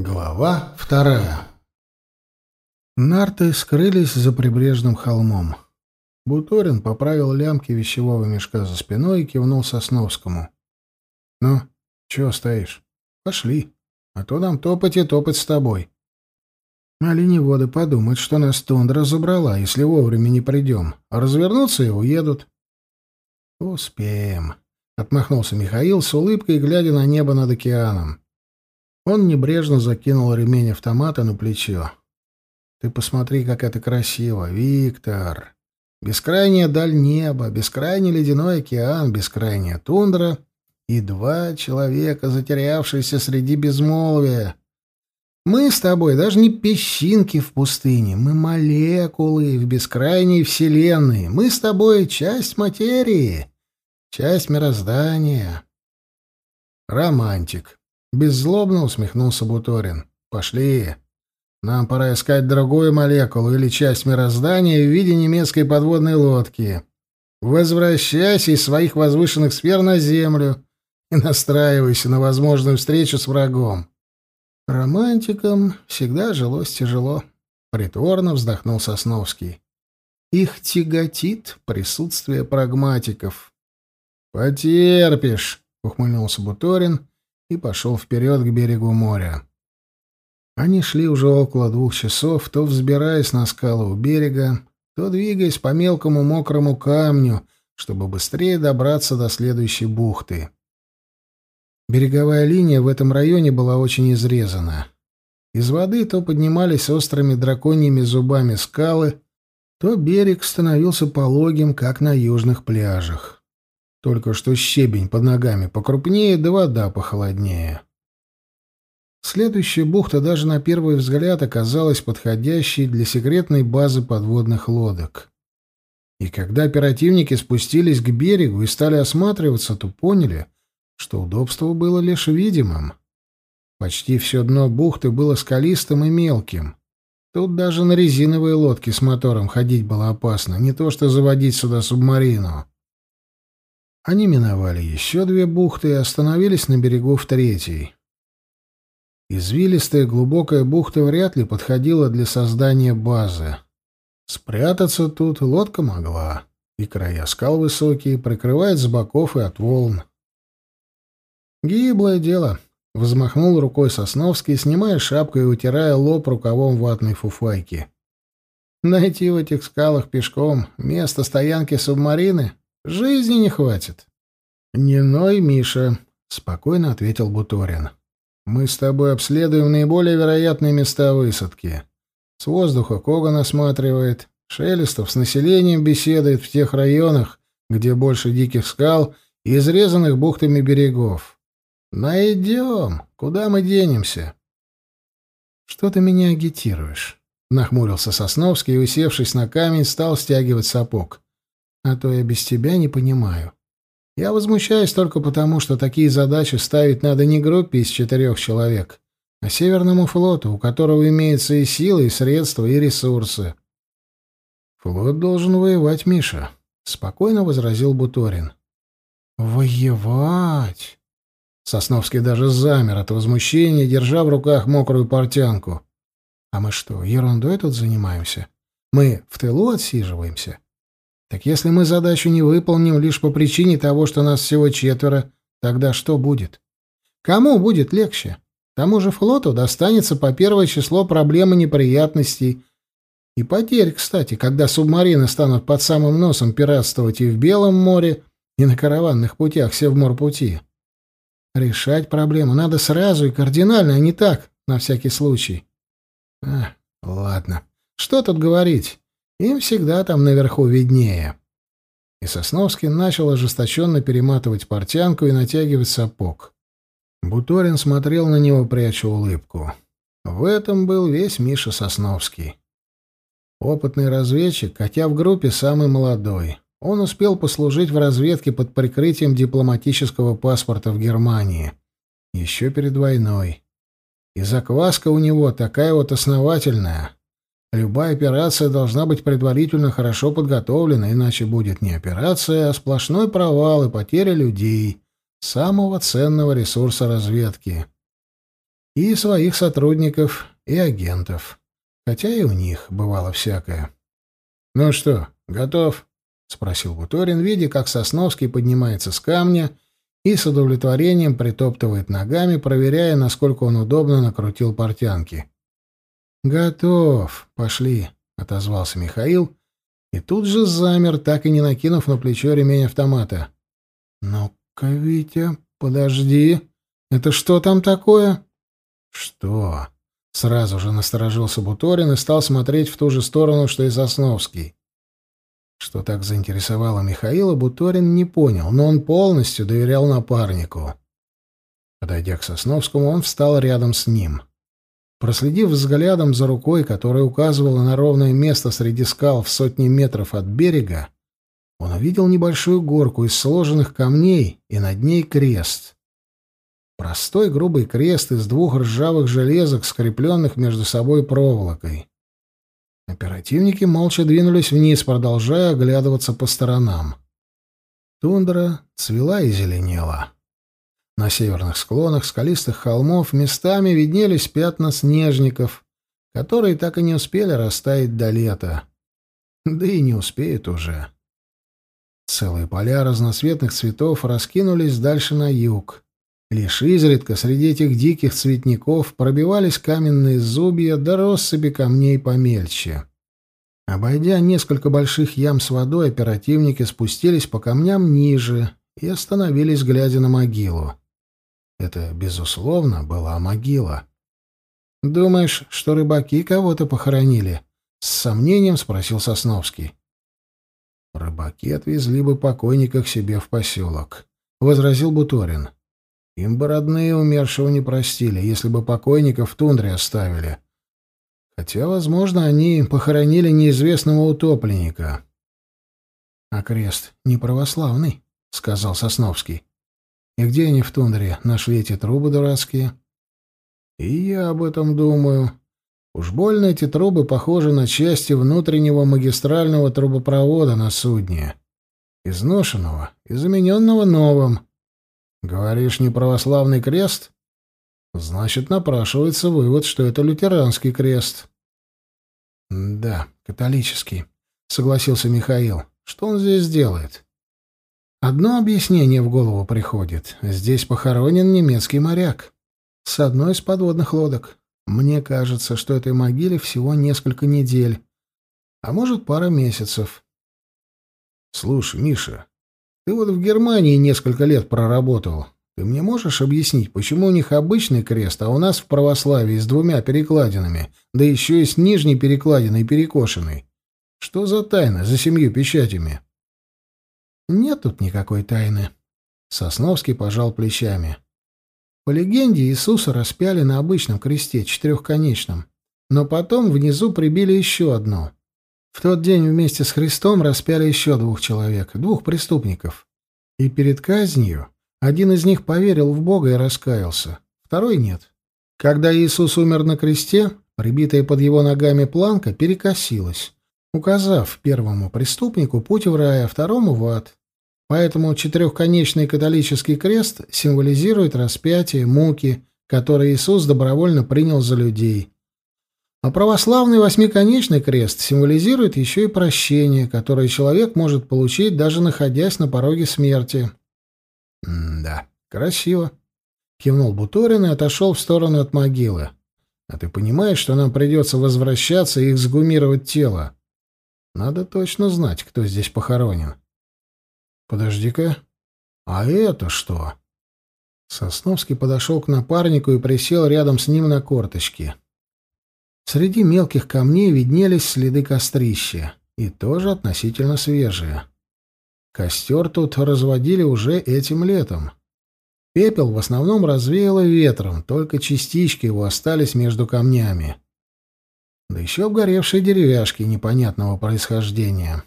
Глава вторая. Нарты скрылись за прибрежным холмом. Буторин поправил лямки вещевого мешка за спиной и кивнул Сосновскому. — Ну, чего стоишь? Пошли, а то нам топать и топать с тобой. Оленеводы подумают, что нас тундра забрала, если вовремя не придем, а развернутся и уедут. — Успеем, — отмахнулся Михаил с улыбкой, глядя на небо над океаном. Он небрежно закинул ремень автомата на плечо. «Ты посмотри, как это красиво, Виктор! Бескрайняя даль неба, бескрайний ледяной океан, бескрайняя тундра и два человека, затерявшиеся среди безмолвия. Мы с тобой даже не песчинки в пустыне, мы молекулы в бескрайней вселенной. Мы с тобой часть материи, часть мироздания». Романтик. Беззлобно усмехнулся Буторин. «Пошли. Нам пора искать другую молекулу или часть мироздания в виде немецкой подводной лодки. Возвращайся из своих возвышенных сфер на Землю и настраивайся на возможную встречу с врагом». Романтикам всегда жилось тяжело. Притворно вздохнул Сосновский. Их тяготит присутствие прагматиков. «Потерпишь», — ухмыльнулся Буторин и пошел вперед к берегу моря. Они шли уже около двух часов, то взбираясь на скалы у берега, то двигаясь по мелкому мокрому камню, чтобы быстрее добраться до следующей бухты. Береговая линия в этом районе была очень изрезана. Из воды то поднимались острыми драконьими зубами скалы, то берег становился пологим, как на южных пляжах. Только что щебень под ногами покрупнее, да вода похолоднее. Следующая бухта даже на первый взгляд оказалась подходящей для секретной базы подводных лодок. И когда оперативники спустились к берегу и стали осматриваться, то поняли, что удобство было лишь видимым. Почти все дно бухты было скалистым и мелким. Тут даже на резиновые лодки с мотором ходить было опасно, не то что заводить сюда субмарину. Они миновали еще две бухты и остановились на берегу в третьей. Извилистая глубокая бухта вряд ли подходила для создания базы. Спрятаться тут лодка могла, и края скал высокие, прикрывает с боков и от волн. «Гиблое дело», — взмахнул рукой Сосновский, снимая шапку и утирая лоб рукавом ватной фуфайки. «Найти в этих скалах пешком место стоянки субмарины Жизни не хватит. Не ной, Миша, спокойно ответил Буторин. Мы с тобой обследуем наиболее вероятные места высадки. С воздуха Коган осматривает, Шелестов с населением беседует в тех районах, где больше диких скал и изрезанных бухтами берегов. Найдем. Куда мы денемся? Что ты меня агитируешь? Нахмурился Сосновский и, усевшись на камень, стал стягивать сапог. А то я без тебя не понимаю. Я возмущаюсь только потому, что такие задачи ставить надо не группе из четырех человек, а Северному флоту, у которого имеются и силы, и средства, и ресурсы. Флот должен воевать, Миша, спокойно возразил Буторин. Воевать? Сосновский даже замер от возмущения, держа в руках мокрую портянку. А мы что, ерундой тут занимаемся? Мы в тылу отсиживаемся? Так если мы задачу не выполним лишь по причине того, что нас всего четверо, тогда что будет? Кому будет легче? Тому же флоту достанется по первое число проблемы неприятностей и потерь, кстати, когда субмарины станут под самым носом пиратствовать и в Белом море, и на караванных путях Севморпути. Решать проблему надо сразу и кардинально, а не так, на всякий случай. А, ладно. Что тут говорить? Им всегда там наверху виднее. И Сосновский начал ожесточенно перематывать портянку и натягивать сапог. Буторин смотрел на него, пряча улыбку. В этом был весь Миша Сосновский. Опытный разведчик, хотя в группе самый молодой. Он успел послужить в разведке под прикрытием дипломатического паспорта в Германии. Еще перед войной. И закваска у него такая вот основательная. Любая операция должна быть предварительно хорошо подготовлена, иначе будет не операция, а сплошной провал и потеря людей, самого ценного ресурса разведки. и своих сотрудников, и агентов. Хотя и у них бывало всякое. «Ну что, готов?» — спросил Буторин, видя, как Сосновский поднимается с камня и с удовлетворением притоптывает ногами, проверяя, насколько он удобно накрутил портянки. «Готов. Пошли», — отозвался Михаил, и тут же замер, так и не накинув на плечо ремень автомата. «Ну-ка, Витя, подожди. Это что там такое?» «Что?» Сразу же насторожился Буторин и стал смотреть в ту же сторону, что и Сосновский. Что так заинтересовало Михаила, Буторин не понял, но он полностью доверял напарнику. Подойдя к Сосновскому, он встал рядом с ним. Проследив взглядом за рукой, которая указывала на ровное место среди скал в сотни метров от берега, он увидел небольшую горку из сложенных камней и над ней крест. Простой грубый крест из двух ржавых железок, скрепленных между собой проволокой. Оперативники молча двинулись вниз, продолжая оглядываться по сторонам. Тундра цвела и зеленела. На северных склонах скалистых холмов местами виднелись пятна снежников, которые так и не успели растаять до лета. Да и не успеют уже. Целые поля разноцветных цветов раскинулись дальше на юг. Лишь изредка среди этих диких цветников пробивались каменные зубья да россыпи камней помельче. Обойдя несколько больших ям с водой, оперативники спустились по камням ниже и остановились, глядя на могилу. Это, безусловно, была могила. «Думаешь, что рыбаки кого-то похоронили?» — с сомнением спросил Сосновский. «Рыбаки отвезли бы покойника к себе в поселок», — возразил Буторин. Им бы родные умершего не простили, если бы покойника в тундре оставили. Хотя, возможно, они похоронили неизвестного утопленника. — А крест не православный, — сказал Сосновский. — И где они в тундре нашли эти трубы дурацкие? — И я об этом думаю. Уж больно эти трубы похожи на части внутреннего магистрального трубопровода на судне. Изношенного и замененного новым. Говоришь, не православный крест? Значит, напрашивается вывод, что это лютеранский крест. Да, католический, согласился Михаил. Что он здесь делает? Одно объяснение в голову приходит. Здесь похоронен немецкий моряк с одной из подводных лодок. Мне кажется, что этой могиле всего несколько недель, а может, пара месяцев. Слушай, Миша, ты вот в Германии несколько лет проработал. Ты мне можешь объяснить, почему у них обычный крест, а у нас в православии с двумя перекладинами, да еще и с нижней перекладиной перекошенной? Что за тайна за семью печатями? Нет тут никакой тайны. Сосновский пожал плечами. По легенде, Иисуса распяли на обычном кресте, четырехконечном, но потом внизу прибили еще одно. В тот день вместе с Христом распяли еще двух человек, двух преступников. И перед казнью один из них поверил в Бога и раскаялся, второй нет. Когда Иисус умер на кресте, прибитая под его ногами планка перекосилась, указав первому преступнику путь в рай, а второму в ад. Поэтому четырехконечный католический крест символизирует распятие, муки, которые Иисус добровольно принял за людей. А православный восьмиконечный крест символизирует еще и прощение, которое человек может получить, даже находясь на пороге смерти. «Да, красиво», — кивнул Буторин и отошел в сторону от могилы. «А ты понимаешь, что нам придется возвращаться и эксгумировать тело? Надо точно знать, кто здесь похоронен». «Подожди-ка, а это что?» Сосновский подошел к напарнику и присел рядом с ним на корточки. Среди мелких камней виднелись следы кострища, и тоже относительно свежие. Костер тут разводили уже этим летом. Пепел в основном развеяло ветром, только частички его остались между камнями. Да еще обгоревшие деревяшки непонятного происхождения.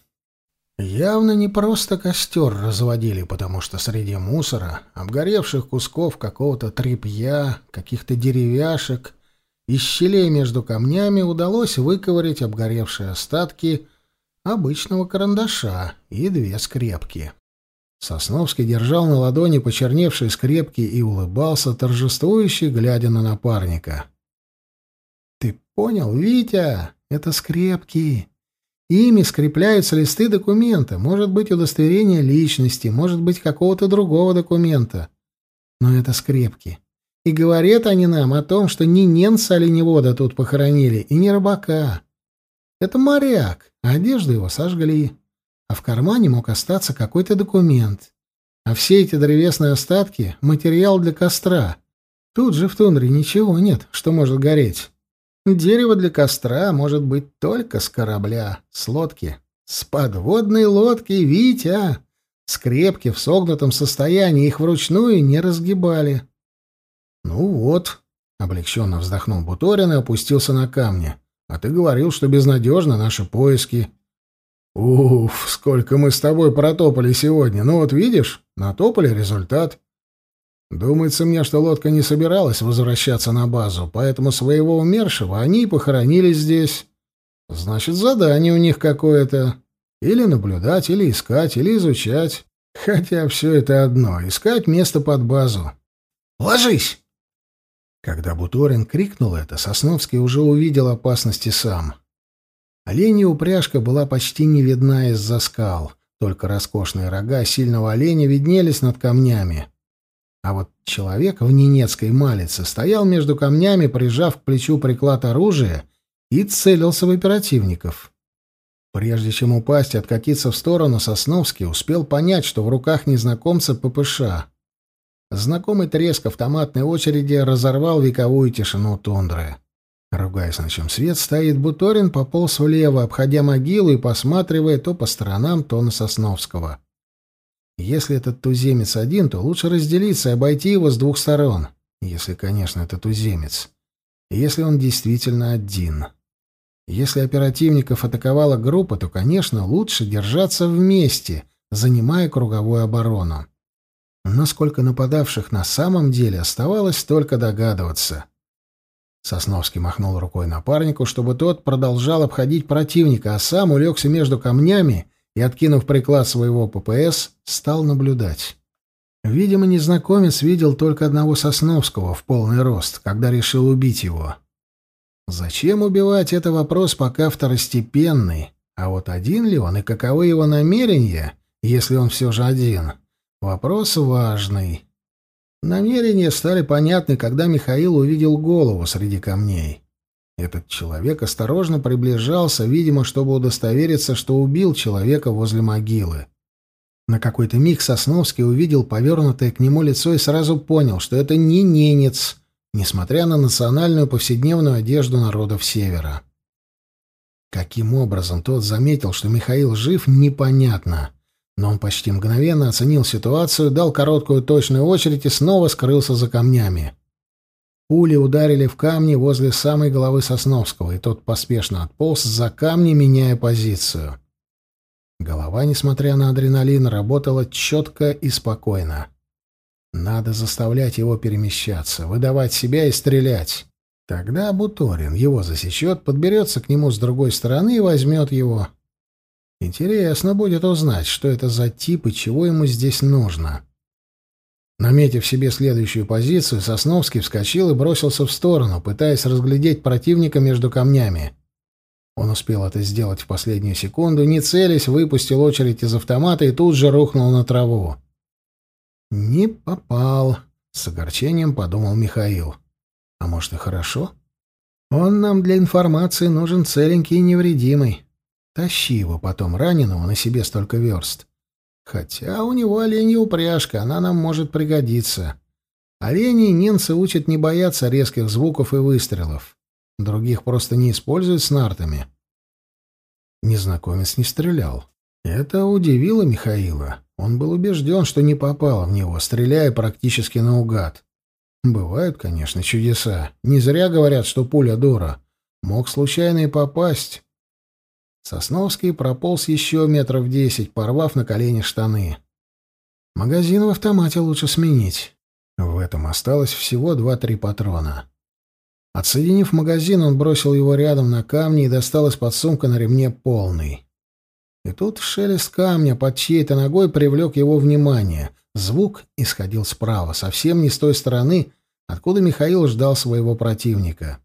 Явно не просто костер разводили, потому что среди мусора, обгоревших кусков какого-то тряпья, каких-то деревяшек из щелей между камнями удалось выковырять обгоревшие остатки обычного карандаша и две скрепки. Сосновский держал на ладони почерневшие скрепки и улыбался, торжествующе, глядя на напарника. «Ты понял, Витя? Это скрепки. Ими скрепляются листы документа. Может быть, удостоверение личности, может быть, какого-то другого документа. Но это скрепки. И говорят они нам о том, что не немца оленевода тут похоронили, и не рыбака. Это моряк, а одежду его сожгли. А в кармане мог остаться какой-то документ. А все эти древесные остатки — материал для костра. Тут же в тундре ничего нет, что может гореть. Дерево для костра может быть только с корабля, с лодки. С подводной лодки, Витя! Скрепки в согнутом состоянии их вручную не разгибали. «Ну вот», — облегченно вздохнул Буторин и опустился на камни. «А ты говорил, что безнадежно наши поиски». «Уф, сколько мы с тобой протопали сегодня. Ну вот видишь, натопали результат. Думается мне, что лодка не собиралась возвращаться на базу, поэтому своего умершего они похоронили здесь. Значит, задание у них какое-то. Или наблюдать, или искать, или изучать. Хотя все это одно — искать место под базу. «Ложись!» Когда Буторин крикнул это, Сосновский уже увидел опасности сам. Оленья упряжка была почти не видна из-за скал, только роскошные рога сильного оленя виднелись над камнями. А вот человек в ненецкой малице стоял между камнями, прижав к плечу приклад оружия, и целился в оперативников. Прежде чем упасть и откатиться в сторону, Сосновский успел понять, что в руках незнакомца ППШ — Знакомый треск автоматной очереди разорвал вековую тишину тундры. Ругаясь, на чем свет стоит, Буторин пополз влево, обходя могилу и посматривая то по сторонам, то на Сосновского. Если этот туземец один, то лучше разделиться и обойти его с двух сторон. Если, конечно, это туземец. Если он действительно один. Если оперативников атаковала группа, то, конечно, лучше держаться вместе, занимая круговую оборону. Насколько нападавших на самом деле оставалось только догадываться. Сосновский махнул рукой напарнику, чтобы тот продолжал обходить противника, а сам улегся между камнями и, откинув приклад своего ППС, стал наблюдать. Видимо, незнакомец видел только одного Сосновского в полный рост, когда решил убить его. Зачем убивать, это вопрос пока второстепенный. А вот один ли он и каковы его намерения, если он все же один, Вопрос важный. Намерения стали понятны, когда Михаил увидел голову среди камней. Этот человек осторожно приближался, видимо, чтобы удостовериться, что убил человека возле могилы. На какой-то миг Сосновский увидел повернутое к нему лицо и сразу понял, что это не ненец, несмотря на национальную повседневную одежду народов Севера. Каким образом тот заметил, что Михаил жив, непонятно. Но он почти мгновенно оценил ситуацию, дал короткую точную очередь и снова скрылся за камнями. Пули ударили в камни возле самой головы Сосновского, и тот поспешно отполз за камни, меняя позицию. Голова, несмотря на адреналин, работала четко и спокойно. Надо заставлять его перемещаться, выдавать себя и стрелять. Тогда Буторин его засечет, подберется к нему с другой стороны и возьмет его. Интересно будет узнать, что это за тип и чего ему здесь нужно. Наметив себе следующую позицию, Сосновский вскочил и бросился в сторону, пытаясь разглядеть противника между камнями. Он успел это сделать в последнюю секунду, не целясь, выпустил очередь из автомата и тут же рухнул на траву. «Не попал», — с огорчением подумал Михаил. «А может и хорошо? Он нам для информации нужен целенький и невредимый. Тащи его потом, раненого, на себе столько верст. Хотя у него оленья упряжка, она нам может пригодиться. Оленей немцы учат не бояться резких звуков и выстрелов. Других просто не используют с нартами. Незнакомец не стрелял. Это удивило Михаила. Он был убежден, что не попал в него, стреляя практически наугад. Бывают, конечно, чудеса. Не зря говорят, что пуля дура. Мог случайно и попасть. Сосновский прополз еще метров десять, порвав на колени штаны. Магазин в автомате лучше сменить. В этом осталось всего два-три патрона. Отсоединив магазин, он бросил его рядом на камни и достал из-под сумка на ремне полный. И тут шелест камня под чьей-то ногой привлек его внимание. Звук исходил справа, совсем не с той стороны, откуда Михаил ждал своего противника.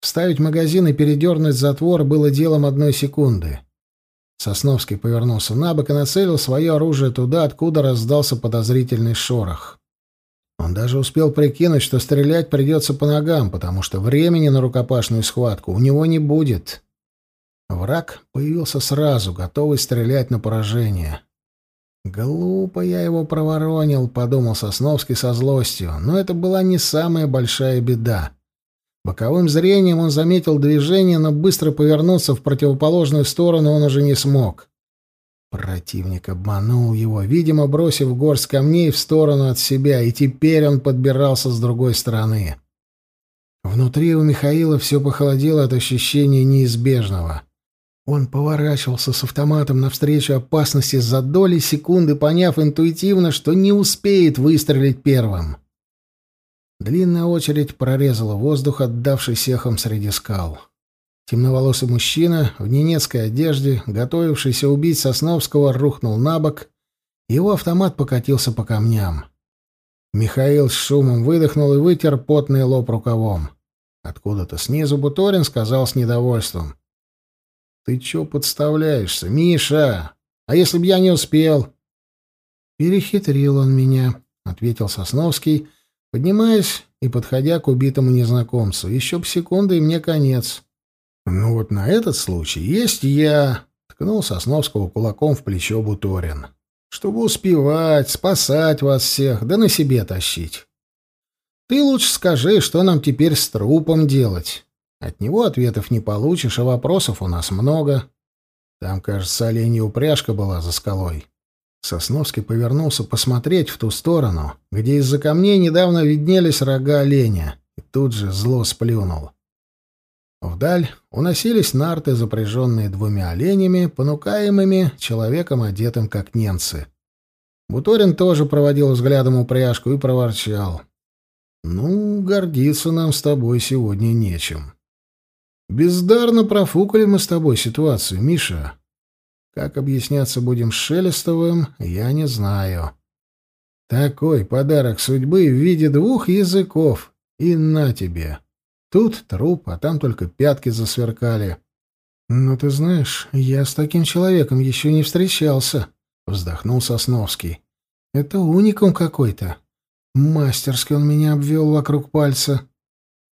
Вставить магазин и передернуть затвор было делом одной секунды. Сосновский повернулся на бок и нацелил свое оружие туда, откуда раздался подозрительный шорох. Он даже успел прикинуть, что стрелять придется по ногам, потому что времени на рукопашную схватку у него не будет. Враг появился сразу, готовый стрелять на поражение. «Глупо я его проворонил», — подумал Сосновский со злостью, но это была не самая большая беда. Боковым зрением он заметил движение, но быстро повернуться в противоположную сторону он уже не смог. Противник обманул его, видимо, бросив горсть камней в сторону от себя, и теперь он подбирался с другой стороны. Внутри у Михаила все похолодело от ощущения неизбежного. Он поворачивался с автоматом навстречу опасности за доли секунды, поняв интуитивно, что не успеет выстрелить первым. Длинная очередь прорезала воздух, отдавший сехом среди скал. Темноволосый мужчина в ненецкой одежде, готовившийся убить Сосновского, рухнул на бок. Его автомат покатился по камням. Михаил с шумом выдохнул и вытер потный лоб рукавом. Откуда-то снизу Буторин сказал с недовольством. «Ты чё подставляешься, Миша? А если б я не успел?» «Перехитрил он меня», — ответил Сосновский, — Поднимаясь и подходя к убитому незнакомцу. Еще б секунды, и мне конец. «Ну вот на этот случай есть я», — ткнул Сосновского кулаком в плечо Буторин. «Чтобы успевать, спасать вас всех, да на себе тащить. Ты лучше скажи, что нам теперь с трупом делать. От него ответов не получишь, а вопросов у нас много. Там, кажется, оленья упряжка была за скалой». Сосновский повернулся посмотреть в ту сторону, где из-за камней недавно виднелись рога оленя, и тут же зло сплюнул. Вдаль уносились нарты, запряженные двумя оленями, понукаемыми человеком, одетым как немцы. Буторин тоже проводил взглядом упряжку и проворчал. «Ну, гордиться нам с тобой сегодня нечем. Бездарно профукали мы с тобой ситуацию, Миша. Как объясняться будем с Шелестовым, я не знаю. Такой подарок судьбы в виде двух языков. И на тебе. Тут труп, а там только пятки засверкали. «Ну, ты знаешь, я с таким человеком еще не встречался», — вздохнул Сосновский. «Это уникум какой-то. Мастерски он меня обвел вокруг пальца.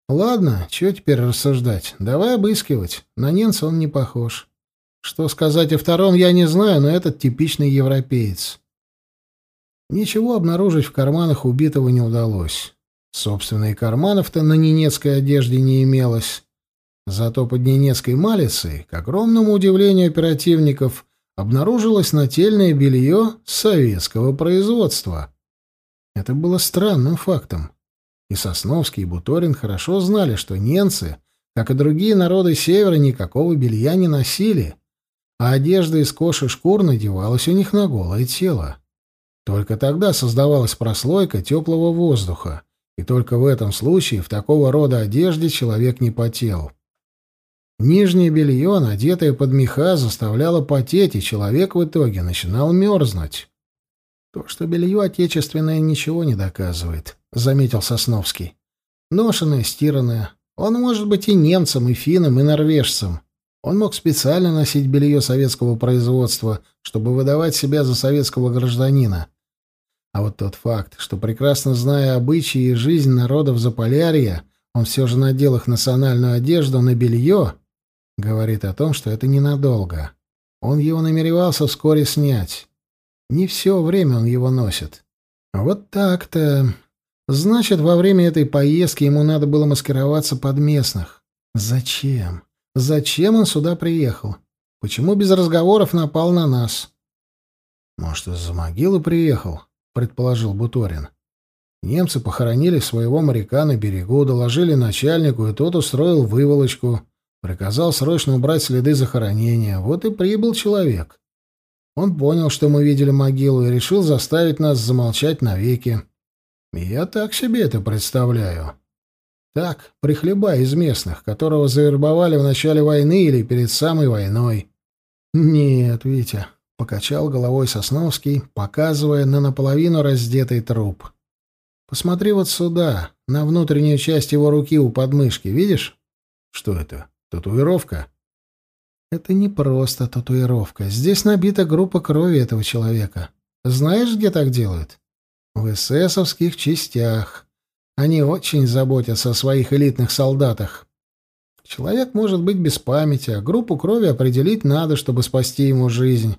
Ладно, чего теперь рассуждать? Давай обыскивать. На немца он не похож. Что сказать о втором, я не знаю, но этот типичный европеец. Ничего обнаружить в карманах убитого не удалось. Собственные карманов-то на ненецкой одежде не имелось. Зато под ненецкой малицей, к огромному удивлению оперативников, обнаружилось нательное белье советского производства. Это было странным фактом. И Сосновский, и Буторин хорошо знали, что немцы, как и другие народы Севера, никакого белья не носили — а одежда из кожи шкур надевалась у них на голое тело. Только тогда создавалась прослойка теплого воздуха, и только в этом случае в такого рода одежде человек не потел. Нижнее белье, надетое под меха, заставляло потеть, и человек в итоге начинал мерзнуть. «То, что белье отечественное, ничего не доказывает», — заметил Сосновский. «Ношеное, стиранное. Он может быть и немцем, и финном, и норвежцем. Он мог специально носить белье советского производства, чтобы выдавать себя за советского гражданина. А вот тот факт, что, прекрасно зная обычаи и жизнь народов Заполярья, он все же надел их национальную одежду на белье, говорит о том, что это ненадолго. Он его намеревался вскоре снять. Не все время он его носит. Вот так-то. Значит, во время этой поездки ему надо было маскироваться под местных. Зачем? Зачем он сюда приехал? Почему без разговоров напал на нас? Может, из-за могилы приехал, предположил Буторин. Немцы похоронили своего моряка на берегу, доложили начальнику, и тот устроил выволочку, приказал срочно убрать следы захоронения. Вот и прибыл человек. Он понял, что мы видели могилу, и решил заставить нас замолчать навеки. Я так себе это представляю. Так, прихлеба из местных, которого завербовали в начале войны или перед самой войной. «Нет, Витя», — покачал головой Сосновский, показывая на наполовину раздетый труп. «Посмотри вот сюда, на внутреннюю часть его руки у подмышки, видишь?» «Что это? Татуировка?» «Это не просто татуировка. Здесь набита группа крови этого человека. Знаешь, где так делают?» «В эсэсовских частях. Они очень заботятся о своих элитных солдатах. Человек может быть без памяти, а группу крови определить надо, чтобы спасти ему жизнь.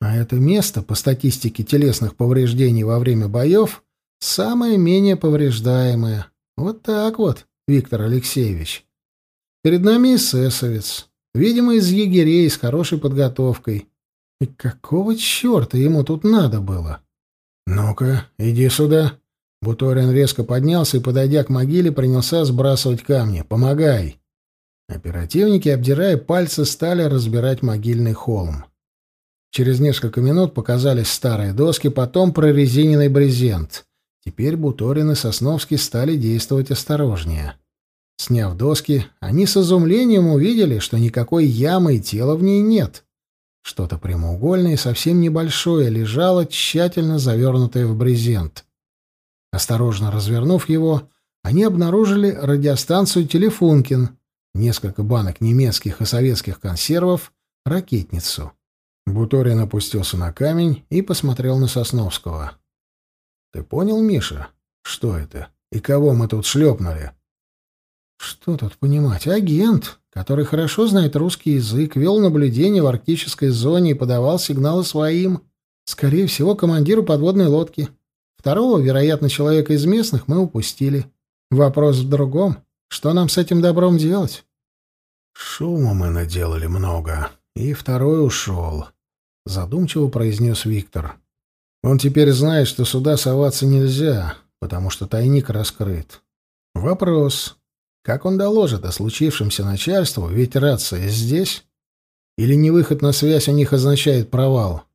А это место, по статистике телесных повреждений во время боев, самое менее повреждаемое. Вот так вот, Виктор Алексеевич. Перед нами эсэсовец, видимо, из егерей с хорошей подготовкой. И какого черта ему тут надо было? «Ну-ка, иди сюда». Буторин резко поднялся и, подойдя к могиле, принялся сбрасывать камни. «Помогай». Оперативники, обдирая пальцы, стали разбирать могильный холм. Через несколько минут показались старые доски, потом прорезиненный брезент. Теперь Буторин и Сосновский стали действовать осторожнее. Сняв доски, они с изумлением увидели, что никакой ямы и тела в ней нет. Что-то прямоугольное и совсем небольшое лежало, тщательно завернутое в брезент. Осторожно развернув его, они обнаружили радиостанцию «Телефункин», несколько банок немецких и советских консервов, ракетницу. Буторин опустился на камень и посмотрел на Сосновского. «Ты понял, Миша, что это? И кого мы тут шлепнули?» «Что тут понимать? Агент, который хорошо знает русский язык, вел наблюдение в арктической зоне и подавал сигналы своим. Скорее всего, командиру подводной лодки. Второго, вероятно, человека из местных мы упустили. Вопрос в другом. Что нам с этим добром делать?» «Шума мы наделали много, и второй ушел», — задумчиво произнес Виктор. «Он теперь знает, что сюда соваться нельзя, потому что тайник раскрыт. Вопрос, как он доложит о случившемся начальству, ведь рация здесь? Или невыход на связь у них означает провал?»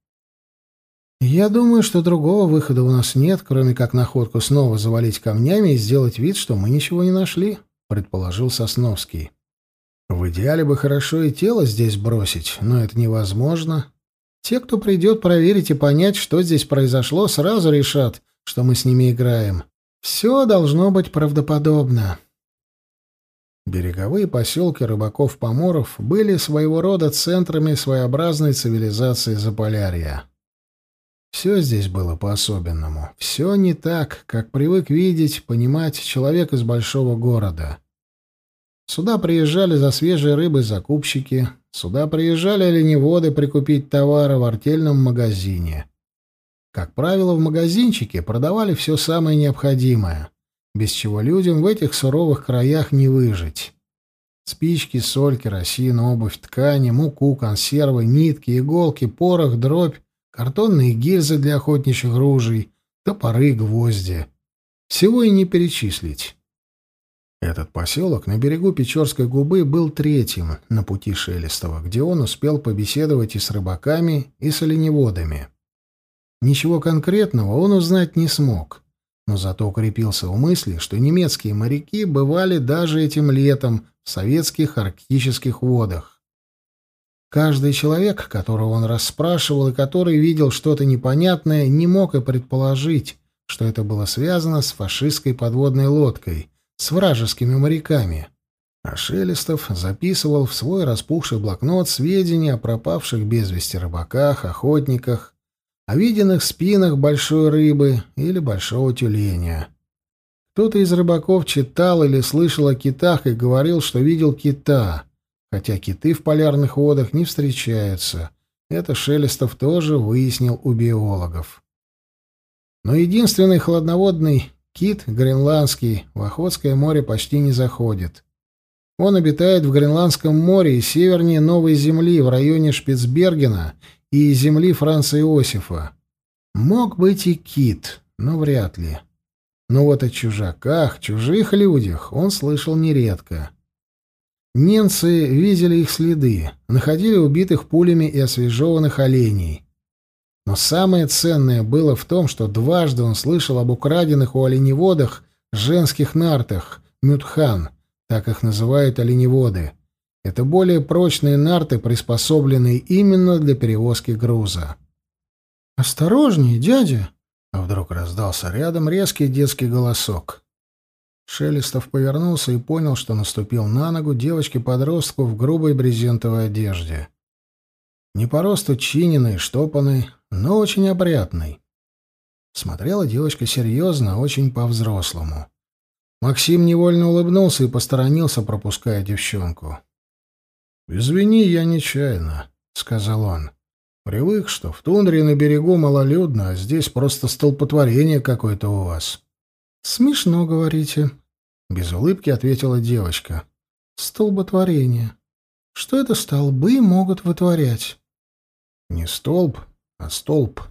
«Я думаю, что другого выхода у нас нет, кроме как находку снова завалить камнями и сделать вид, что мы ничего не нашли», — предположил Сосновский. В идеале бы хорошо и тело здесь бросить, но это невозможно. Те, кто придет проверить и понять, что здесь произошло, сразу решат, что мы с ними играем. Все должно быть правдоподобно. Береговые поселки рыбаков-поморов были своего рода центрами своеобразной цивилизации Заполярья. Все здесь было по-особенному. Все не так, как привык видеть, понимать человек из большого города. Сюда приезжали за свежей рыбой закупщики, сюда приезжали оленеводы прикупить товары в артельном магазине. Как правило, в магазинчике продавали все самое необходимое, без чего людям в этих суровых краях не выжить. Спички, соль, керосин, обувь, ткани, муку, консервы, нитки, иголки, порох, дробь, картонные гильзы для охотничьих ружей, топоры, гвозди. Всего и не перечислить. Этот поселок на берегу Печорской губы был третьим на пути Шелестова, где он успел побеседовать и с рыбаками, и с оленеводами. Ничего конкретного он узнать не смог, но зато укрепился в мысли, что немецкие моряки бывали даже этим летом в советских арктических водах. Каждый человек, которого он расспрашивал и который видел что-то непонятное, не мог и предположить, что это было связано с фашистской подводной лодкой — с вражескими моряками. А Шелестов записывал в свой распухший блокнот сведения о пропавших без вести рыбаках, охотниках, о виденных спинах большой рыбы или большого тюленя. Кто-то из рыбаков читал или слышал о китах и говорил, что видел кита, хотя киты в полярных водах не встречаются. Это Шелестов тоже выяснил у биологов. Но единственный холодноводный Кит гренландский в Охотское море почти не заходит. Он обитает в Гренландском море и севернее Новой Земли в районе Шпицбергена и земли Франца Иосифа. Мог быть и кит, но вряд ли. Но вот о чужаках, чужих людях он слышал нередко. Немцы видели их следы, находили убитых пулями и освежеванных оленей. Но самое ценное было в том, что дважды он слышал об украденных у оленеводах женских нартах, мютхан, так их называют оленеводы. Это более прочные нарты, приспособленные именно для перевозки груза. «Осторожнее, дядя!» А вдруг раздался рядом резкий детский голосок. Шелестов повернулся и понял, что наступил на ногу девочки-подростку в грубой брезентовой одежде. Не по росту чиненной, штопанной, но очень опрятной. Смотрела девочка серьезно, очень по-взрослому. Максим невольно улыбнулся и посторонился, пропуская девчонку. «Извини, я нечаянно», — сказал он. Привык, что в тундре на берегу малолюдно, а здесь просто столпотворение какое-то у вас. Смешно говорите, без улыбки ответила девочка. Столботворение. Что это столбы могут вытворять? Не столб, а столб,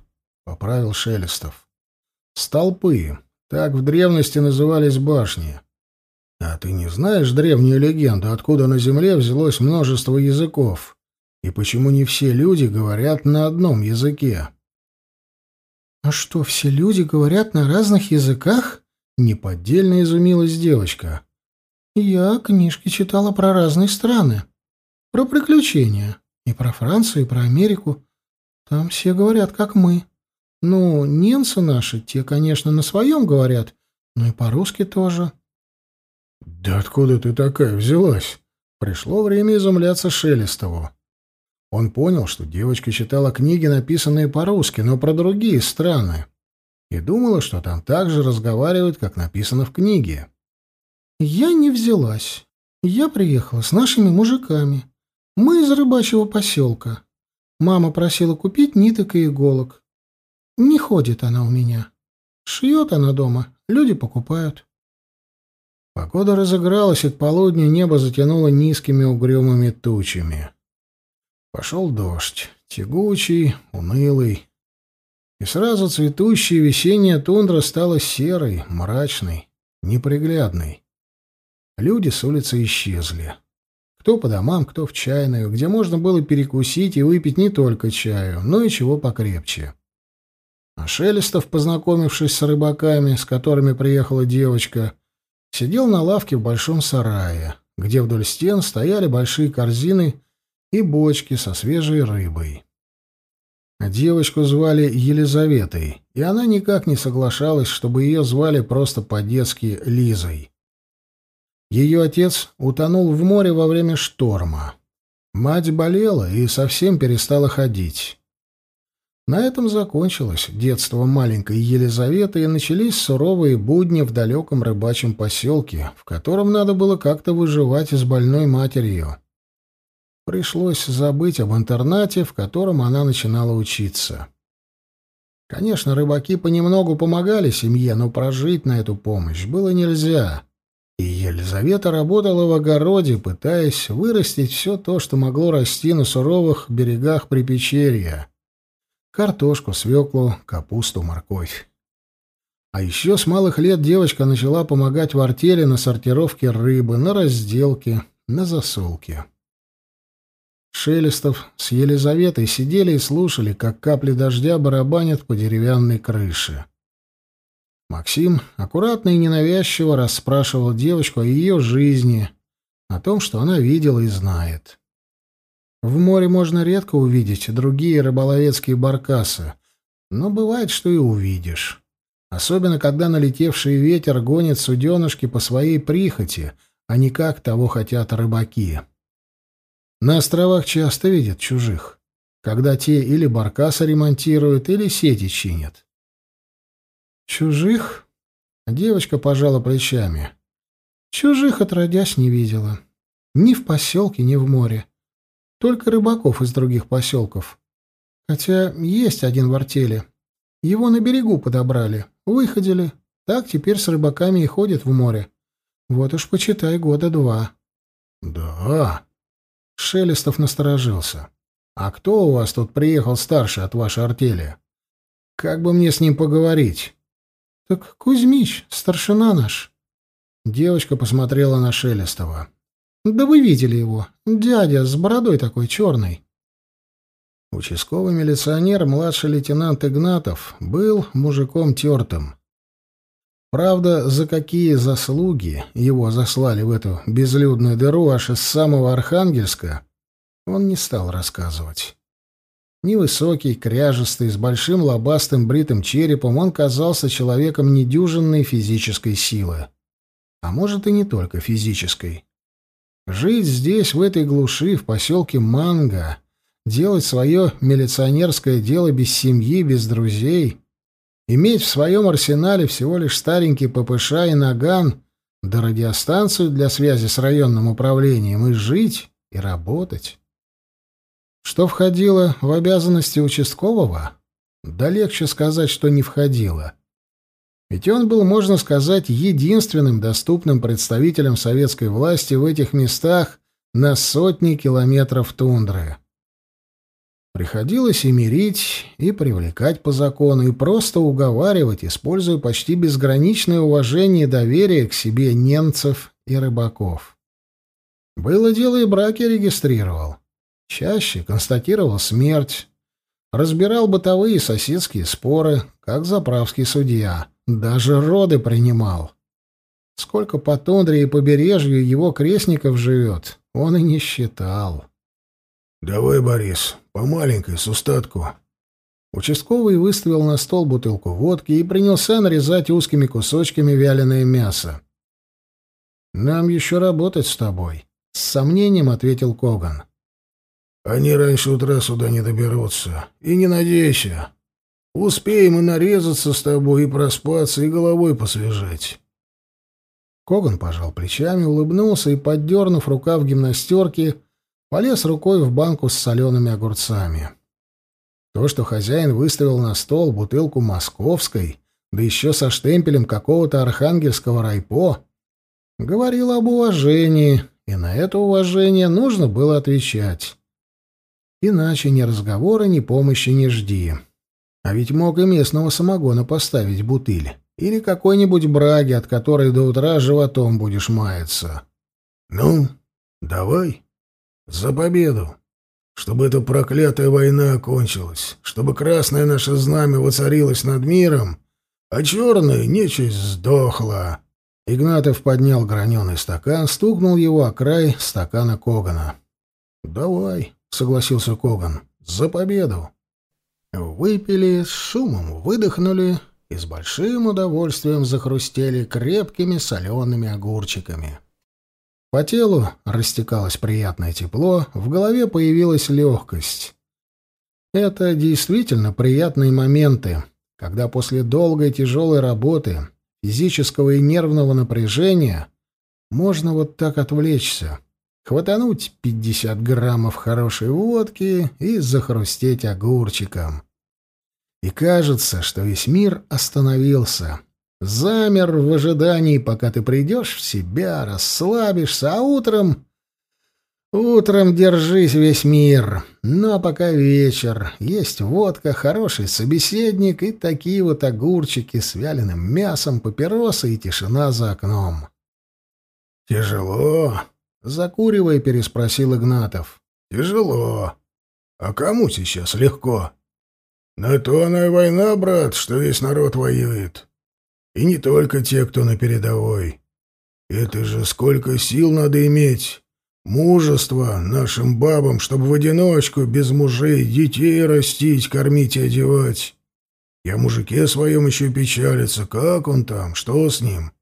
поправил Шелестов. Столпы. Так в древности назывались башни. А ты не знаешь древнюю легенду, откуда на земле взялось множество языков? И почему не все люди говорят на одном языке? А что, все люди говорят на разных языках? Неподдельно изумилась девочка. Я книжки читала про разные страны. Про приключения. И про Францию, и про Америку. Там все говорят, как мы. Ну, немцы наши, те, конечно, на своем говорят, но и по-русски тоже. «Да откуда ты такая взялась?» Пришло время изумляться Шелестову. Он понял, что девочка читала книги, написанные по-русски, но про другие страны, и думала, что там так же разговаривают, как написано в книге. «Я не взялась. Я приехала с нашими мужиками. Мы из рыбачьего поселка. Мама просила купить ниток и иголок. Не ходит она у меня. Шьет она дома, люди покупают». Погода разыгралась, и к полудню небо затянуло низкими угрюмыми тучами. Пошел дождь, тягучий, унылый. И сразу цветущая весенняя тундра стала серой, мрачной, неприглядной. Люди с улицы исчезли. Кто по домам, кто в чайную, где можно было перекусить и выпить не только чаю, но и чего покрепче. А Шелестов, познакомившись с рыбаками, с которыми приехала девочка, сидел на лавке в большом сарае, где вдоль стен стояли большие корзины и бочки со свежей рыбой. Девочку звали Елизаветой, и она никак не соглашалась, чтобы ее звали просто по-детски Лизой. Ее отец утонул в море во время шторма. Мать болела и совсем перестала ходить. На этом закончилось детство маленькой Елизаветы, и начались суровые будни в далеком рыбачьем поселке, в котором надо было как-то выживать с больной матерью. Пришлось забыть об интернате, в котором она начинала учиться. Конечно, рыбаки понемногу помогали семье, но прожить на эту помощь было нельзя. И Елизавета работала в огороде, пытаясь вырастить все то, что могло расти на суровых берегах Припечерья. Картошку, свеклу, капусту, морковь. А еще с малых лет девочка начала помогать в артели на сортировке рыбы, на разделке, на засолке. Шелестов с Елизаветой сидели и слушали, как капли дождя барабанят по деревянной крыше. Максим аккуратно и ненавязчиво расспрашивал девочку о ее жизни, о том, что она видела и знает. В море можно редко увидеть другие рыболовецкие баркасы, но бывает, что и увидишь. Особенно, когда налетевший ветер гонит суденышки по своей прихоти, а не как того хотят рыбаки. На островах часто видят чужих, когда те или баркасы ремонтируют, или сети чинят. Чужих? Девочка пожала плечами. Чужих отродясь не видела. Ни в поселке, ни в море. Только рыбаков из других поселков. Хотя есть один в артели. Его на берегу подобрали, выходили. Так теперь с рыбаками и ходят в море. Вот уж почитай года два. — Да, Шелестов насторожился. «А кто у вас тут приехал старше от вашей артели? Как бы мне с ним поговорить?» «Так Кузьмич, старшина наш». Девочка посмотрела на Шелестова. «Да вы видели его. Дядя с бородой такой черной». Участковый милиционер, младший лейтенант Игнатов, был мужиком тертым. Правда, за какие заслуги его заслали в эту безлюдную дыру аж из самого Архангельска, он не стал рассказывать. Невысокий, кряжестый, с большим лобастым бритым черепом, он казался человеком недюжинной физической силы. А может, и не только физической. Жить здесь, в этой глуши, в поселке Манго, делать свое милиционерское дело без семьи, без друзей, иметь в своем арсенале всего лишь старенький ППШ и наган, да радиостанцию для связи с районным управлением, и жить, и работать. Что входило в обязанности участкового? Да легче сказать, что не входило. Ведь он был, можно сказать, единственным доступным представителем советской власти в этих местах на сотни километров тундры. Приходилось и мирить, и привлекать по закону, и просто уговаривать, используя почти безграничное уважение и доверие к себе немцев и рыбаков. Было дело и браки регистрировал. Чаще констатировал смерть. Разбирал бытовые соседские споры, как заправский судья. Даже роды принимал. Сколько по тундре и побережью его крестников живет, он и не считал. «Давай, Борис, по маленькой, с устатку». Участковый выставил на стол бутылку водки и принялся нарезать узкими кусочками вяленое мясо. «Нам еще работать с тобой», — с сомнением ответил Коган. Они раньше утра сюда не доберутся. И не надейся. Успеем и нарезаться с тобой, и проспаться, и головой посвежать. Коган пожал плечами, улыбнулся и, поддернув рукав гимнастерки, полез рукой в банку с солеными огурцами. То, что хозяин выставил на стол бутылку московской, да еще со штемпелем какого-то архангельского райпо, говорило об уважении, и на это уважение нужно было отвечать. Иначе ни разговора, ни помощи не жди. А ведь мог и местного самогона поставить бутыль. Или какой-нибудь браги, от которой до утра животом будешь маяться. Ну, давай. За победу. Чтобы эта проклятая война окончилась. Чтобы красное наше знамя воцарилось над миром, а черное нечисть сдохла. Игнатов поднял граненый стакан, стукнул его о край стакана Когана. «Давай», — согласился Коган. «За победу!» Выпили, с шумом выдохнули и с большим удовольствием захрустели крепкими солеными огурчиками. По телу растекалось приятное тепло, в голове появилась легкость. Это действительно приятные моменты, когда после долгой тяжелой работы, физического и нервного напряжения можно вот так отвлечься хватануть пятьдесят граммов хорошей водки и захрустеть огурчиком. И кажется, что весь мир остановился, замер в ожидании, пока ты придешь в себя, расслабишься, а утром... Утром держись весь мир, но пока вечер, есть водка, хороший собеседник и такие вот огурчики с вяленым мясом, папиросы и тишина за окном. «Тяжело», Закуривая, переспросил Игнатов. «Тяжело. А кому сейчас легко? На то она и война, брат, что весь народ воюет. И не только те, кто на передовой. Это же сколько сил надо иметь, мужество нашим бабам, чтобы в одиночку, без мужей, детей растить, кормить и одевать. Я мужике своем еще печалится. Как он там? Что с ним?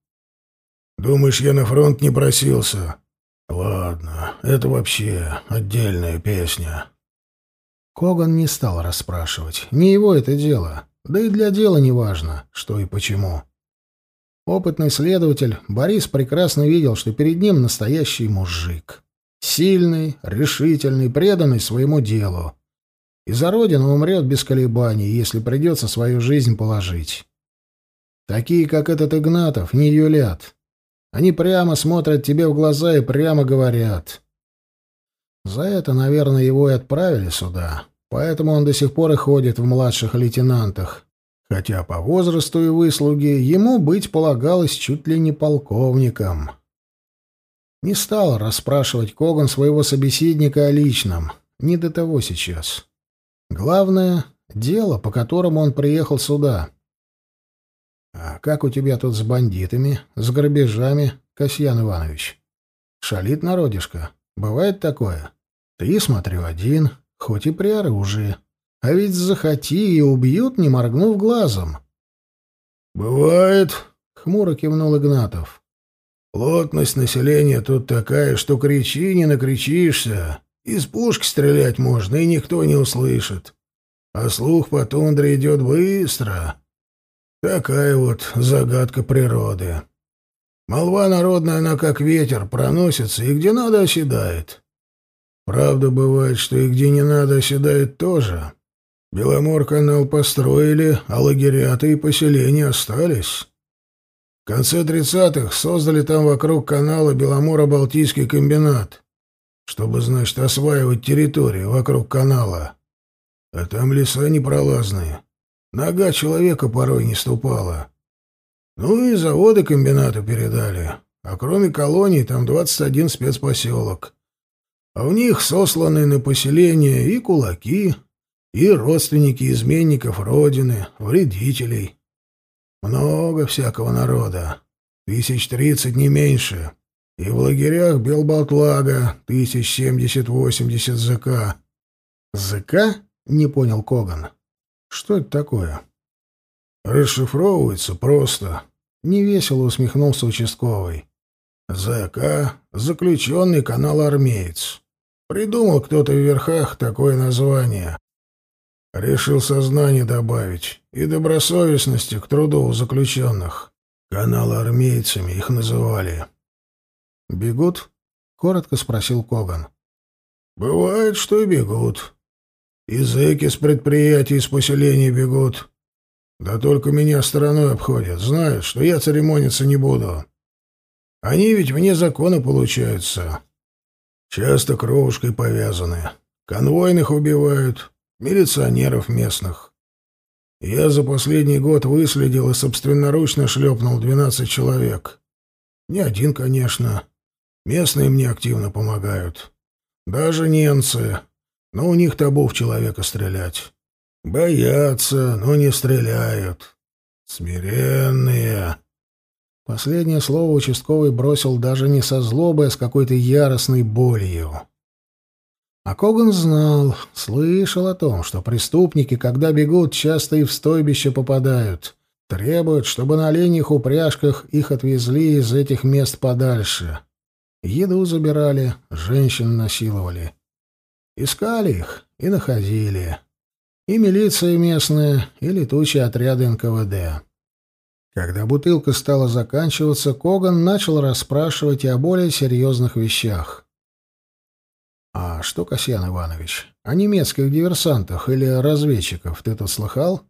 Думаешь, я на фронт не просился? «Ладно, это вообще отдельная песня». Коган не стал расспрашивать. Не его это дело. Да и для дела не важно, что и почему. Опытный следователь Борис прекрасно видел, что перед ним настоящий мужик. Сильный, решительный, преданный своему делу. И за родину умрет без колебаний, если придется свою жизнь положить. Такие, как этот Игнатов, не юлят. Они прямо смотрят тебе в глаза и прямо говорят. За это, наверное, его и отправили сюда. Поэтому он до сих пор и ходит в младших лейтенантах. Хотя по возрасту и выслуге ему быть полагалось чуть ли не полковником. Не стал расспрашивать Коган своего собеседника о личном. Не до того сейчас. Главное — дело, по которому он приехал сюда. А как у тебя тут с бандитами, с грабежами, Касьян Иванович? Шалит народишко. Бывает такое? Ты, смотрю, один, хоть и при оружии. А ведь захоти и убьют, не моргнув глазом. «Бывает», — хмуро кивнул Игнатов. «Плотность населения тут такая, что кричи, не накричишься. Из пушки стрелять можно, и никто не услышит. А слух по тундре идет быстро. Такая вот загадка природы. Молва народная, она как ветер, проносится, и где надо оседает. Правда, бывает, что и где не надо оседает тоже. Беломор-канал построили, а лагеря-то и поселения остались. В конце тридцатых создали там вокруг канала Беломоро-Балтийский комбинат, чтобы, значит, осваивать территорию вокруг канала. А там леса непролазные. Нога человека порой не ступала. Ну и заводы комбинату передали. А кроме колоний там 21 спецпоселок. А в них сосланы на поселение и кулаки, и родственники изменников Родины, вредителей. Много всякого народа. Тысяч тридцать, не меньше. И в лагерях Белбалтлага тысяч семьдесят-восемьдесят ЗК. ЗК? Не понял Коган. Что это такое? Расшифровывается просто. Невесело усмехнулся участковый. ЗК — заключенный канал-армеец. Придумал кто-то в верхах такое название. Решил сознание добавить и добросовестности к труду у заключенных. Канал-армейцами их называли. «Бегут?» — коротко спросил Коган. «Бывает, что и бегут. И зэки с предприятий из поселений бегут. Да только меня стороной обходят, знают, что я церемониться не буду. Они ведь вне закона получаются. Часто кровушкой повязаны. Конвойных убивают, милиционеров местных. Я за последний год выследил и собственноручно шлепнул двенадцать человек. Не один, конечно. Местные мне активно помогают. Даже немцы. Но у них табу в человека стрелять. Боятся, но не стреляют. Смиренные. Последнее слово участковый бросил даже не со злобой, а с какой-то яростной болью. А Коган знал, слышал о том, что преступники, когда бегут, часто и в стойбище попадают. Требуют, чтобы на оленях упряжках их отвезли из этих мест подальше. Еду забирали, женщин насиловали. Искали их и находили. И милиция местная, и летучие отряды НКВД. Когда бутылка стала заканчиваться, Коган начал расспрашивать и о более серьезных вещах. «А что, Касьян Иванович, о немецких диверсантах или разведчиков ты тут слыхал?»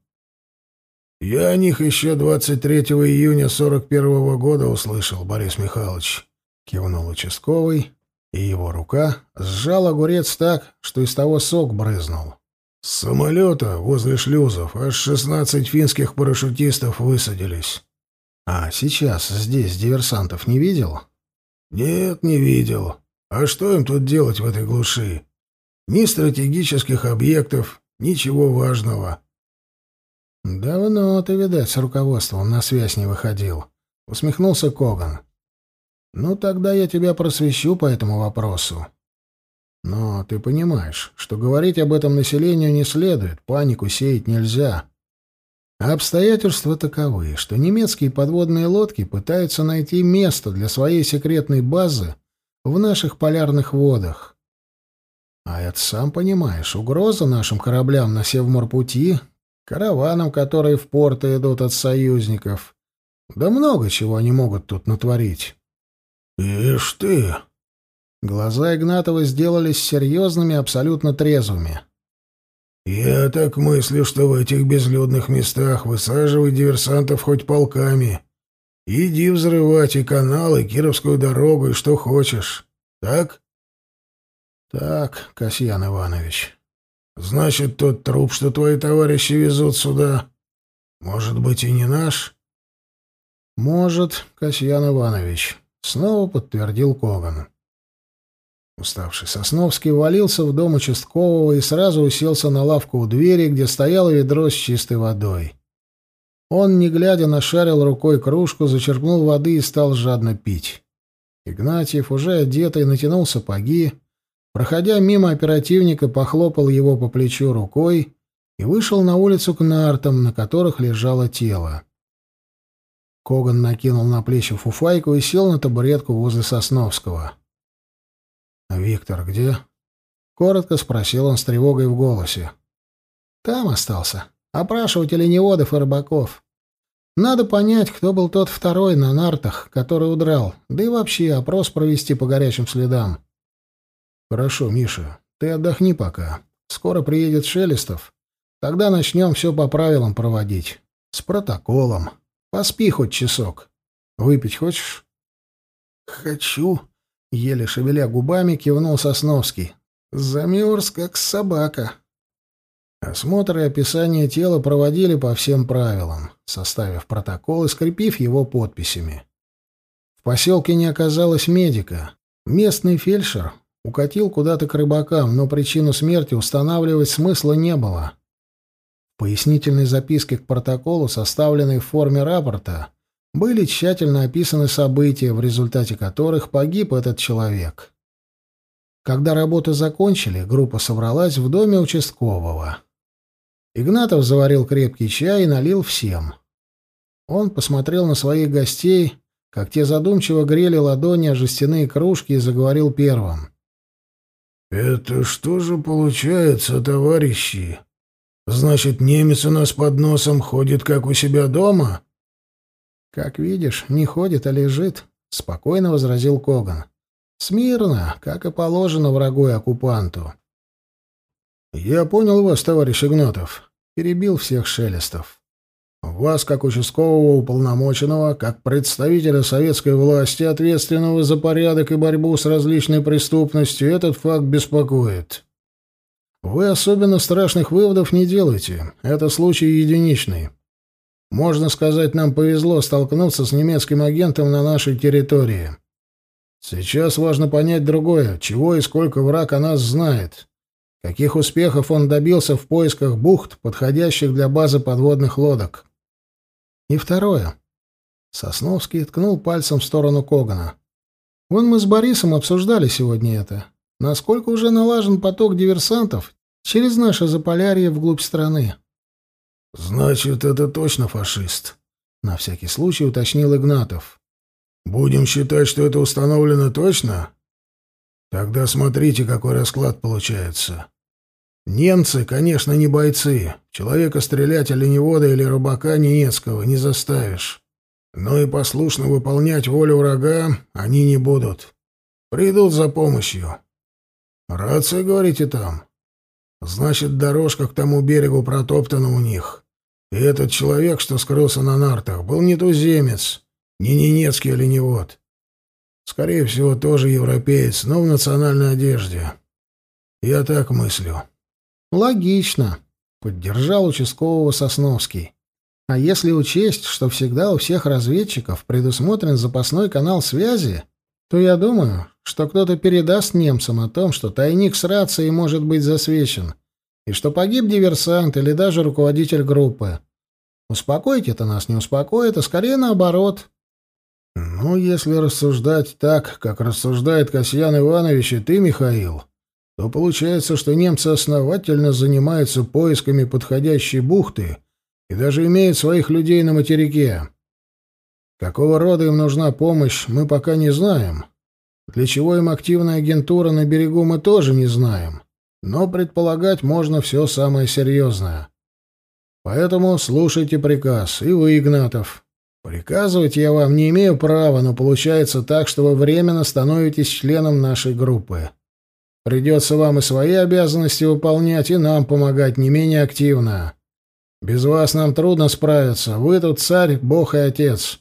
«Я о них еще 23 июня 41 -го года услышал, Борис Михайлович», — кивнул участковый и его рука сжала огурец так, что из того сок брызнул. С самолета возле шлюзов аж шестнадцать финских парашютистов высадились. А сейчас здесь диверсантов не видел? Нет, не видел. А что им тут делать в этой глуши? Ни стратегических объектов, ничего важного. Давно ты, видать, с руководством на связь не выходил. Усмехнулся Коган. Ну, тогда я тебя просвещу по этому вопросу. Но ты понимаешь, что говорить об этом населению не следует, панику сеять нельзя. А обстоятельства таковы, что немецкие подводные лодки пытаются найти место для своей секретной базы в наших полярных водах. А это, сам понимаешь, угроза нашим кораблям на Севморпути, караванам, которые в порты идут от союзников. Да много чего они могут тут натворить. «Ишь ты!» Глаза Игнатова сделались серьезными, абсолютно трезвыми. «Я так мыслю, что в этих безлюдных местах высаживать диверсантов хоть полками. Иди взрывать и канал, и Кировскую дорогу, и что хочешь. Так?» «Так, Касьян Иванович». «Значит, тот труп, что твои товарищи везут сюда, может быть и не наш?» «Может, Касьян Иванович». Снова подтвердил Коган. Уставший Сосновский валился в дом участкового и сразу уселся на лавку у двери, где стояло ведро с чистой водой. Он, не глядя, нашарил рукой кружку, зачерпнул воды и стал жадно пить. Игнатьев, уже одетый, натянул сапоги, проходя мимо оперативника, похлопал его по плечу рукой и вышел на улицу к нартам, на которых лежало тело. Коган накинул на плечи фуфайку и сел на табуретку возле Сосновского. «Виктор где?» — коротко спросил он с тревогой в голосе. «Там остался. Опрашивать оленеводов и рыбаков. Надо понять, кто был тот второй на нартах, который удрал, да и вообще опрос провести по горячим следам». «Хорошо, Миша, ты отдохни пока. Скоро приедет Шелестов. Тогда начнем все по правилам проводить. С протоколом. Поспи хоть часок. Выпить хочешь? Хочу. Еле шевеля губами, кивнул Сосновский. Замерз, как собака. Осмотр и описание тела проводили по всем правилам, составив протокол и скрепив его подписями. В поселке не оказалось медика. Местный фельдшер укатил куда-то к рыбакам, но причину смерти устанавливать смысла не было пояснительной записке к протоколу, составленной в форме рапорта, были тщательно описаны события, в результате которых погиб этот человек. Когда работу закончили, группа собралась в доме участкового. Игнатов заварил крепкий чай и налил всем. Он посмотрел на своих гостей, как те задумчиво грели ладони о жестяные кружки, и заговорил первым. «Это что же получается, товарищи? Значит, немец у нас под носом ходит, как у себя дома? Как видишь, не ходит, а лежит, спокойно возразил Коган. Смирно, как и положено врагу и оккупанту. Я понял вас, товарищ Игнатов, перебил всех Шелестов. Вас, как участкового уполномоченного, как представителя советской власти, ответственного за порядок и борьбу с различной преступностью, этот факт беспокоит. Вы особенно страшных выводов не делайте. Это случай единичный. Можно сказать, нам повезло столкнуться с немецким агентом на нашей территории. Сейчас важно понять другое, чего и сколько враг о нас знает. Каких успехов он добился в поисках бухт, подходящих для базы подводных лодок. И второе. Сосновский ткнул пальцем в сторону Когана. Вон мы с Борисом обсуждали сегодня это. Насколько уже налажен поток диверсантов через наше Заполярье вглубь страны. Значит, это точно фашист, на всякий случай уточнил Игнатов. Будем считать, что это установлено точно? Тогда смотрите, какой расклад получается. Немцы, конечно, не бойцы. Человека стрелять оленевода или рыбака Ненецкого не заставишь. Но и послушно выполнять волю врага они не будут. Придут за помощью. Рация, говорите, там? Значит, дорожка к тому берегу протоптана у них. И этот человек, что скрылся на нартах, был не туземец, не ненецкий оленевод. Скорее всего, тоже европеец, но в национальной одежде. Я так мыслю. Логично, поддержал участкового Сосновский. А если учесть, что всегда у всех разведчиков предусмотрен запасной канал связи, то я думаю, что кто-то передаст немцам о том, что тайник с рацией может быть засвечен, и что погиб диверсант или даже руководитель группы. Успокоить это нас не успокоит, а скорее наоборот. Ну, если рассуждать так, как рассуждает Касьян Иванович и ты, Михаил, то получается, что немцы основательно занимаются поисками подходящей бухты и даже имеют своих людей на материке. Какого рода им нужна помощь, мы пока не знаем. Для чего им активная агентура на берегу, мы тоже не знаем. Но предполагать можно все самое серьезное. Поэтому слушайте приказ, и вы, Игнатов. Приказывать я вам не имею права, но получается так, что вы временно становитесь членом нашей группы. Придется вам и свои обязанности выполнять, и нам помогать не менее активно. Без вас нам трудно справиться. Вы тут царь, бог и отец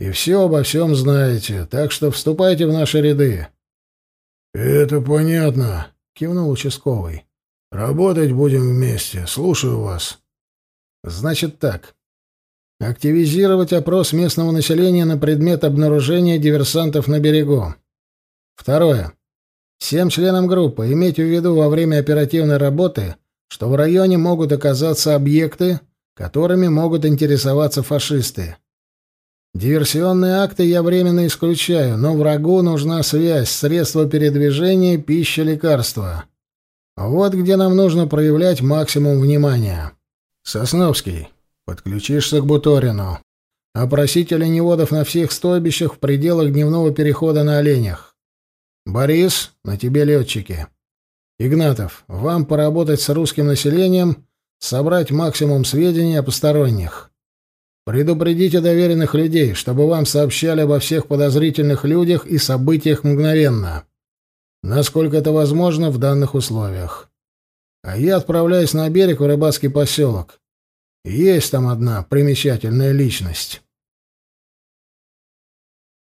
и все обо всем знаете, так что вступайте в наши ряды». «Это понятно», — кивнул участковый. «Работать будем вместе. Слушаю вас». «Значит так. Активизировать опрос местного населения на предмет обнаружения диверсантов на берегу. Второе. Всем членам группы иметь в виду во время оперативной работы, что в районе могут оказаться объекты, которыми могут интересоваться фашисты. Диверсионные акты я временно исключаю, но врагу нужна связь, средства передвижения, пища, лекарства. Вот где нам нужно проявлять максимум внимания. Сосновский, подключишься к Буторину. Опросить оленеводов на всех стойбищах в пределах дневного перехода на оленях. Борис, на тебе летчики. Игнатов, вам поработать с русским населением, собрать максимум сведений о посторонних. Предупредите доверенных людей, чтобы вам сообщали обо всех подозрительных людях и событиях мгновенно. Насколько это возможно в данных условиях. А я отправляюсь на берег в рыбацкий поселок. Есть там одна примечательная личность.